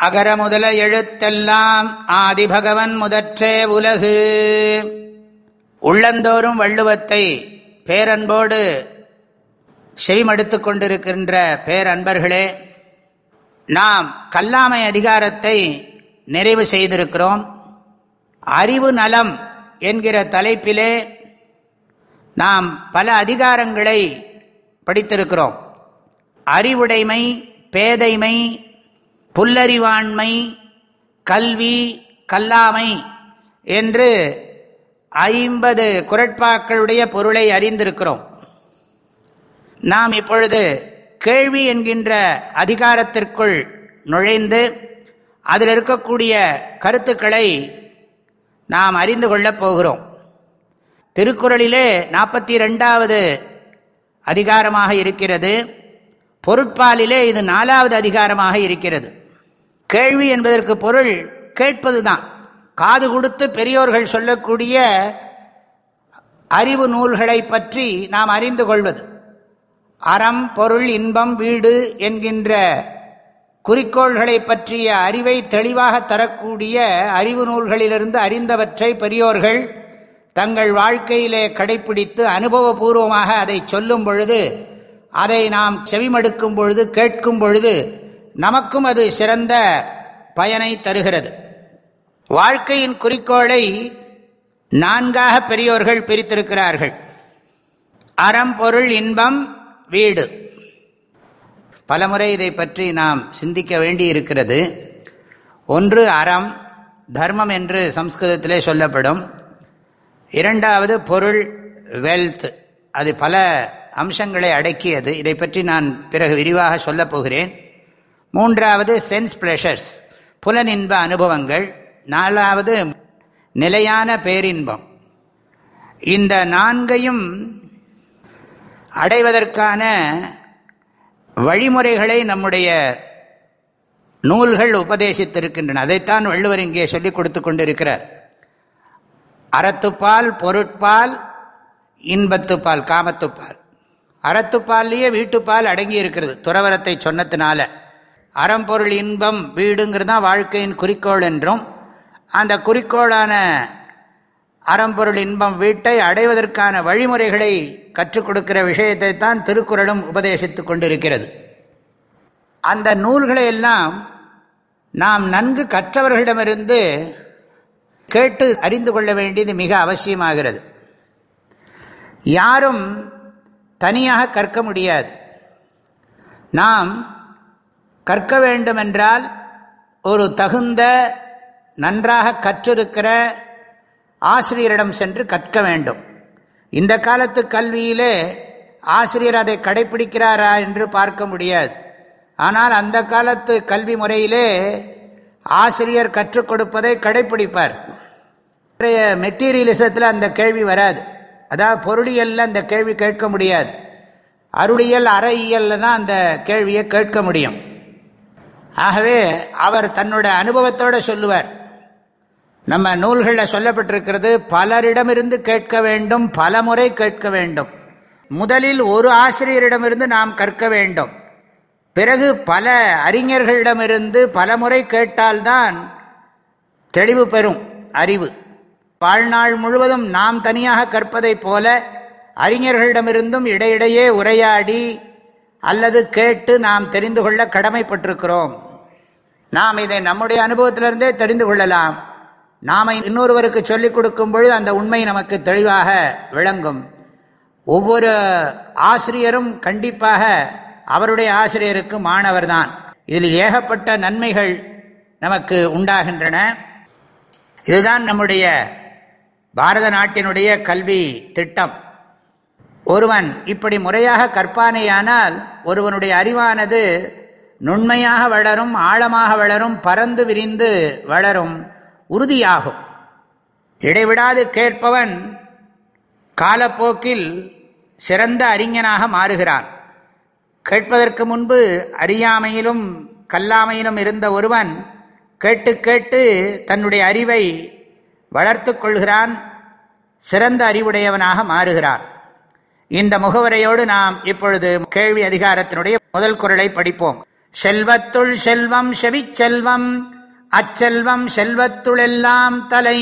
அகர முதல எழுத்தெல்லாம் ஆதிபகவன் முதற்றே உலகு. உள்ளந்தோறும் வள்ளுவத்தை பேரன்போடு செவிமடுத்து கொண்டிருக்கின்ற பேரன்பர்களே நாம் கல்லாமை அதிகாரத்தை நிறைவு செய்திருக்கிறோம். அறிவு நலம் என்கிற தலைப்பிலே நாம் பல அதிகாரங்களை படித்திருக்கிறோம். அறிவுடைமை பேதைமை புல்லறிவாண்மை கல்வி கல்லாமை என்று ஐம்பது குரட்பாக்களுடைய பொருளை அறிந்திருக்கிறோம். நாம் இப்பொழுது கேள்வி என்கின்ற அதிகாரத்திற்குள் நுழைந்து அதில் இருக்கக்கூடிய கருத்துக்களை நாம் அறிந்து கொள்ளப் போகிறோம். திருக்குறளிலே நாற்பத்தி ரெண்டாவது அதிகாரமாக இருக்கிறது. பொருட்பாலிலே இது நாலாவது அதிகாரமாக இருக்கிறது. கேள்வி என்பதற்கு பொருள் கேட்பதுதான். காது கொடுத்து பெரியோர்கள் சொல்லக்கூடிய அறிவு நூல்களை பற்றி நாம் அறிந்து கொள்வது. அறம் பொருள் இன்பம் வீடு என்கின்ற குறிக்கோள்களை பற்றிய அறிவை தெளிவாக தரக்கூடிய அறிவு நூல்களிலிருந்து அறிந்தவற்றை பெரியோர்கள் தங்கள் வாழ்க்கையிலே கடைபிடித்து அனுபவபூர்வமாக அதை சொல்லும் பொழுது அதை நாம் செவிமடுக்கும் பொழுது கேட்கும் பொழுது நமக்கும் அது சிறந்த பயனை தருகிறது. வாழ்க்கையின் குறிக்கோளை நான்காக பெரியோர்கள் பிரித்திருக்கிறார்கள். அறம் பொருள் இன்பம் வீடு. பலமுறை இதை பற்றி நாம் சிந்திக்க வேண்டியிருக்கிறது. ஒன்று அறம் தர்மம் என்று சம்ஸ்கிருதத்திலே சொல்லப்படும். இரண்டாவது பொருள் வெல்த் அது பல அம்சங்களை அடக்கியது. இதை பற்றி நான் பிறகு விரிவாக சொல்லப் போகிறேன். மூன்றாவது சென்ஸ் பிளஷர்ஸ் புலனின்ப அனுபவங்கள். நாலாவது நிலையான பேரின்பம். இந்த நான்கையும் அடைவதற்கான வழிமுறைகளை நம்முடைய நூல்கள் உபதேசித்திருக்கின்றன. அதைத்தான் வள்ளுவர் இங்கே சொல்லிக் கொடுத்து கொண்டிருக்கிறார். அறத்துப்பால் பொருட்பால் இன்பத்துப்பால் காமத்துப்பால். அறத்துப்பால்லேயே வீட்டுப்பால் அடங்கி இருக்கிறது துறவரத்தை சொன்னதுனால. அறம்பொருள் இன்பம் வீடுங்கிறது தான் வாழ்க்கையின் குறிக்கோள் என்றும் அந்த குறிக்கோளான அறம்பொருள் இன்பம் வீட்டை அடைவதற்கான வழிமுறைகளை கற்றுக் கொடுக்கிற விஷயத்தை தான் திருக்குறளும் உபதேசித்துக் கொண்டிருக்கிறது. அந்த நூல்களை எல்லாம் நாம் நன்கு கற்றவர்களிடமிருந்து கேட்டு அறிந்து கொள்ள வேண்டியது மிக அவசியமாகிறது. யாரும் தனியாக கற்க முடியாது. நாம் கற்க வேண்டுமென்றால் ஒரு தகுந்த நன்றாக கற்றிருக்கிற ஆசிரியரிடம் சென்று கற்க வேண்டும். இந்த காலத்து கல்வியிலே ஆசிரியர் அதை கடைபிடிக்கிறாரா என்று பார்க்க முடியாது. ஆனால் அந்த காலத்து கல்வி முறையிலே ஆசிரியர் கற்றுக் கொடுப்பதை கடைபிடிப்பார் இன்றைய மெட்டீரியலிசத்தில் அந்த கேள்வி வராது. அதாவது பொருளியலில் அந்த கேள்வி கேட்க முடியாது. அருளியல் அறையியலில் தான் அந்த கேள்வியை கேட்க முடியும். ஆகவே அவர் தன்னோட அனுபவத்தோடு சொல்லுவார். நம்ம நூல்களில் சொல்லப்பட்டிருக்கிறது பலரிடமிருந்து கேட்க வேண்டும் பல முறை கேட்க வேண்டும். முதலில் ஒரு ஆசிரியரிடமிருந்து நாம் கற்க வேண்டும். பிறகு பல அறிஞர்களிடமிருந்து பல முறை கேட்டால்தான் தெளிவு பெறும் அறிவு. வாழ்நாள் முழுவதும் நாம் தனியாக கற்பதைப் போல அறிஞர்களிடமிருந்தும் இடையிடையே உரையாடி அல்லது கேட்டு நாம் தெரிந்து கொள்ள கடமைப்பட்டிருக்கிறோம். நாம் இதை நம்முடைய அனுபவத்திலிருந்தே தெரிந்து கொள்ளலாம். நாம் இன்னொருவருக்கு சொல்லிக் கொடுக்கும் பொழுது அந்த உண்மை நமக்கு தெளிவாக விளங்கும். ஒவ்வொரு ஆசிரியரும் கண்டிப்பாக அவருடைய ஆசிரியருக்கு மாணவர் தான் இதில் ஏகப்பட்ட நன்மைகள் நமக்கு உண்டாகின்றன. இதுதான் நம்முடைய பாரத நாட்டினுடைய கல்வி திட்டம். ஒருவன் இப்படி முறையாக கற்பானேயானால் ஒருவனுடைய அறிவானது நுண்மையாக வளரும் ஆழமாக வளரும் பறந்து விரிந்து வளரும் உறுதியாகும். இடைவிடாது கேட்பவன் காலப்போக்கில் சிறந்த அறிஞனாக மாறுகிறான். கேட்பதற்கு முன்பு அறியாமையிலும் கல்லாமையிலும் இருந்த ஒருவன் கேட்டு கேட்டு தன்னுடைய அறிவை வளர்த்து கொள்கிறான் சிறந்த அறிவுடையவனாக மாறுகிறான். இந்த முகவரையோடு நாம் இப்பொழுது கேள்வி அதிகாரத்தினுடைய முதல் குரலை படிப்போம். செல்வத்துள் செல்வம் செவிச்செல்வம் அச்செல்வம் செல்வத்துளெல்லாம் தலை.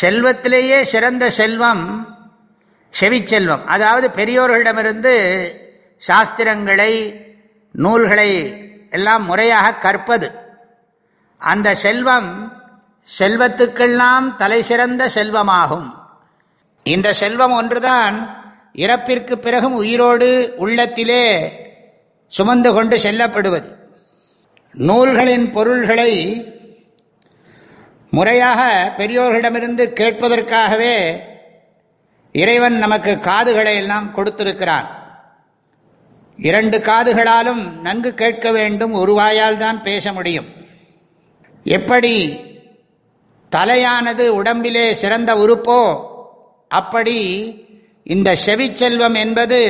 செல்வத்திலேயே சிறந்த செல்வம் செவிச்செல்வம் அதாவது பெரியோர்களிடமிருந்து சாஸ்திரங்களை நூல்களை எல்லாம் முறையாக கற்பது. அந்த செல்வம் செல்வத்துக்கெல்லாம் தலை சிறந்த செல்வமாகும். இந்த செல்வம் ஒன்றுதான் இறப்பிற்கு பிறகும் உயிரோடு உள்ளத்திலே சுமந்து கொண்டு செல்லப்படுவது. நூல்களின் பொருள்களை முறையாக பெரியோர்களிடமிருந்து கேட்பதற்காகவே இறைவன் நமக்கு காதுகளை எல்லாம் கொடுத்திருக்கிறான். இரண்டு காதுகளாலும் நன்கு கேட்க வேண்டும் ஒரு வாயால் தான் பேச முடியும். எப்படி தலையானது உடம்பிலே சிறந்த உறுப்போ அப்படி இந்த செவிச்செல்வம் என்பது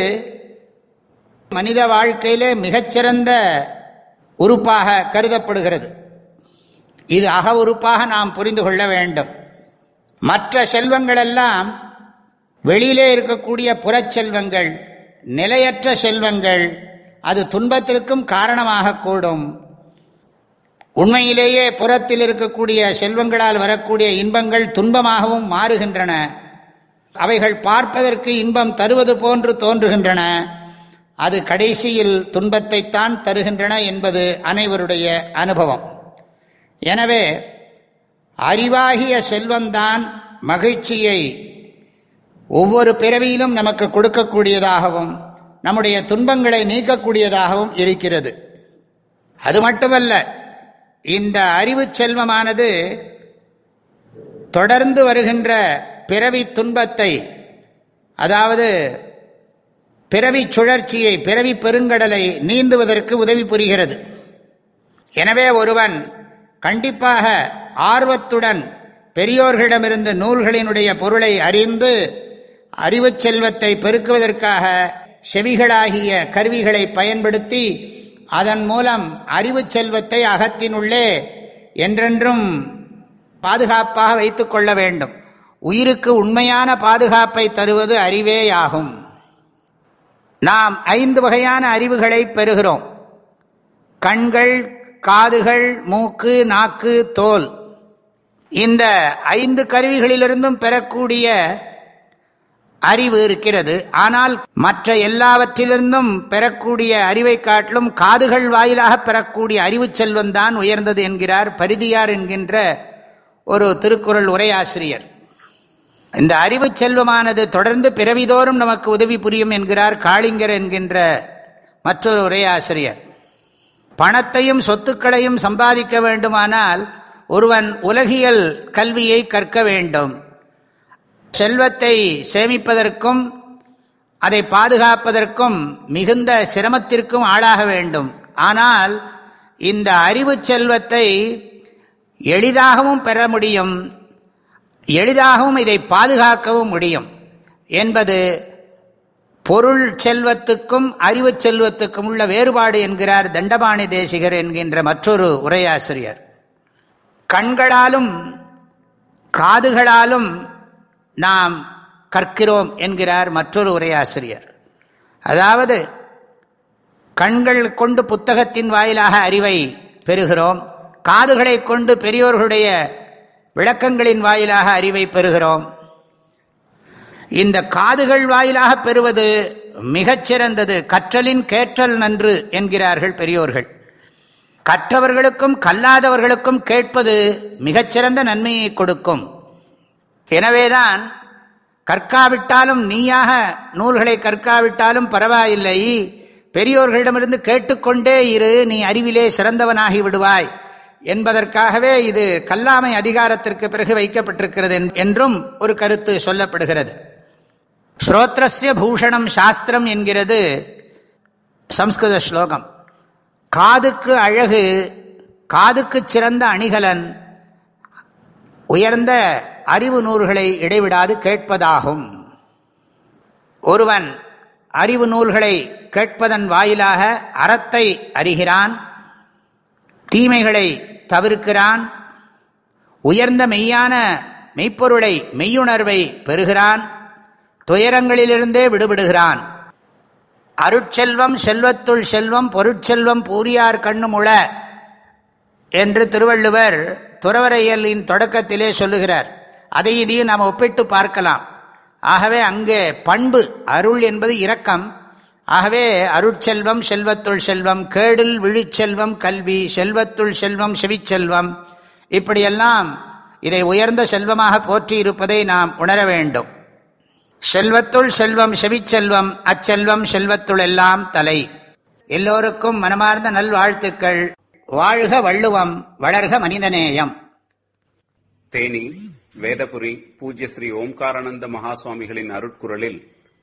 மனித வாழ்க்கையிலே மிகச்சிறந்த உறுப்பாக கருதப்படுகிறது. இது அக உறுப்பாக நாம் புரிந்து கொள்ள வேண்டும். மற்ற செல்வங்களெல்லாம் வெளியிலே இருக்கக்கூடிய புறச்செல்வங்கள் நிலையற்ற செல்வங்கள் அது துன்பத்திற்கும் காரணமாக கூடும். உண்மையிலேயே புறத்தில் இருக்கக்கூடிய செல்வங்களால் வரக்கூடிய இன்பங்கள் துன்பமாகவும் மாறுகின்றன. அவைகள் பார்ப்பதற்கு இன்பம் தருவது போன்று தோன்றுகின்றன. அது கடைசியில் துன்பத்தைத்தான் தருகின்றன என்பது அனைவருடைய அனுபவம். எனவே அறிவாகிய செல்வந்தான் மகிழ்ச்சியை ஒவ்வொரு பிறவியிலும் நமக்கு கொடுக்கக்கூடியதாகவும் நம்முடைய துன்பங்களை நீக்கக்கூடியதாகவும் இருக்கிறது. அது மட்டுமல்ல இந்த அறிவு செல்வமானது தொடர்ந்து வருகின்ற பிறவி துன்பத்தை அதாவது பிறவி சுழற்சியை பிறவி பெருங்கடலை நீந்துவதற்கு உதவி புரிகிறது. எனவே ஒருவன் கண்டிப்பாக ஆர்வத்துடன் பெரியோர்களிடமிருந்து நூல்களினுடைய பொருளை அறிந்து அறிவு செல்வத்தை பெருக்குவதற்காக செவிகளாகிய கருவிகளை பயன்படுத்தி அதன் மூலம் அறிவு செல்வத்தை அகத்தினுள்ளே என்றென்றும் பாதுகாப்பாக வைத்து கொள்ள வேண்டும். உயிருக்கு உண்மையான பாதுகாப்பை தருவது அறிவேயாகும். நாம் ஐந்து வகையான அறிவுகளை பெறுகிறோம். கண்கள் காதுகள் மூக்கு நாக்கு தோல். இந்த ஐந்து கருவிகளிலிருந்தும் பெறக்கூடிய அறிவு இருக்கிறது. ஆனால் மற்ற எல்லாவற்றிலிருந்தும் பெறக்கூடிய அறிவை காட்டிலும் காதுகள் வாயிலாக பெறக்கூடிய அறிவு செல்வந்தான் உயர்ந்தது என்கிறார் பரிதியார் என்கின்ற ஒரு திருக்குறள் உரையாசிரியர். இந்த அறிவு செல்வமானது தொடர்ந்து பிறவிதோறும் நமக்கு உதவி புரியும் என்கிறார் காளிங்கர் என்கின்ற மற்றொரு உரையாசிரியர். பணத்தையும் சொத்துக்களையும் சம்பாதிக்க வேண்டுமானால் ஒருவன் உலகியல் கல்வியை கற்க வேண்டும். செல்வத்தை சேமிப்பதற்கும் அதை பாதுகாப்பதற்கும் மிகுந்த சிரமத்திற்கும் ஆளாக வேண்டும். ஆனால் இந்த அறிவு செல்வத்தை எளிதாகவும் பெற முடியும். எளிதாகவும் இதை பாதுகாக்கவும் முடியும். என்பது பொருள் செல்வத்துக்கும் அறிவு செல்வத்துக்கும் உள்ள வேறுபாடு என்கிறார் தண்டபாணி தேசிகர் என்கின்ற மற்றொரு உரையாசிரியர். கண்களாலும் காதுகளாலும் நாம் கற்கிறோம் என்கிறார் மற்றொரு உரையாசிரியர். அதாவது கண்கள் கொண்டு புத்தகத்தின் வாயிலாக அறிவை பெறுகிறோம் காதுகளை கொண்டு பெரியோர்களுடைய விளக்கங்களின் வாயிலாக அறிவை பெறுகிறோம். இந்த காதுகள் வாயிலாக பெறுவது மிகச்சிறந்தது கற்றலின் கேற்றல் நன்று என்கிறார்கள் பெரியோர்கள். கற்றவர்களுக்கும் கல்லாதவர்களுக்கும் கேட்பது மிகச்சிறந்த நன்மையை கொடுக்கும். எனவேதான் கற்காவிட்டாலும் நீயாக நூல்களை கற்காவிட்டாலும் பரவாயில்லை. பெரியோர்களிடமிருந்து கேட்டுக்கொண்டே இரு நீ அறிவிலே சிறந்தவனாகி விடுவாய். என்பதற்காகவே இது கல்லாமை அதிகாரத்திற்கு பிறகு வைக்கப்பட்டிருக்கிறது என்றும் ஒரு கருத்து சொல்லப்படுகிறது. ஸ்ரோத்ரஸ்ய பூஷணம் சாஸ்திரம் என்கிறது சம்ஸ்கிருத ஸ்லோகம். காதுக்கு அழகு காதுக்கு சிறந்த அணிகலன் உயர்ந்த அறிவு நூல்களை இடைவிடாது கேட்பதாகும். ஒருவன் அறிவு நூல்களை கேட்பதன் வாயிலாக அறத்தை அறிகிறான் தீமைகளை தவிர்க்கிறான். உயர்ந்த மெய்யான மெய்ப்பொருளை மெய்யுணர்வை பெறுகிறான். துயரங்களிலிருந்தே விடுபடுகிறான். அருட்செல்வம் செல்வத்துள் செல்வம் பொருட்செல்வம் பூரியார் கண்ணுமுள என்று திருவள்ளுவர் துறவரையலின் தொடக்கத்திலே சொல்லுகிறார். அதை இதையும் நாம் ஒப்பிட்டு பார்க்கலாம். ஆகவே அங்கே பண்பு அருள் என்பது இரக்கம். ஆகவே அருட்செல்வம் செல்வத்துள் செல்வம் கேடில் விழிச்செல்வம் கல்வி செல்வத்துள் செல்வம் செவிச்செல்வம் இப்படியெல்லாம் இதை உயர்ந்த செல்வமாக போற்றி இருப்பதை நாம் உணர வேண்டும். செல்வத்துள் செல்வம் செவிச்செல்வம் அச்செல்வம் செல்வத்துள் எல்லாம் தலை. எல்லோருக்கும் மனமார்ந்த நல்வாழ்த்துக்கள். வாழ்க வள்ளுவம் வளர்க மனிதநேயம். தேனி வேதபுரி பூஜ்ய ஸ்ரீ ஓம்காரானந்த மகாசுவாமிகளின் அருட்குரலில்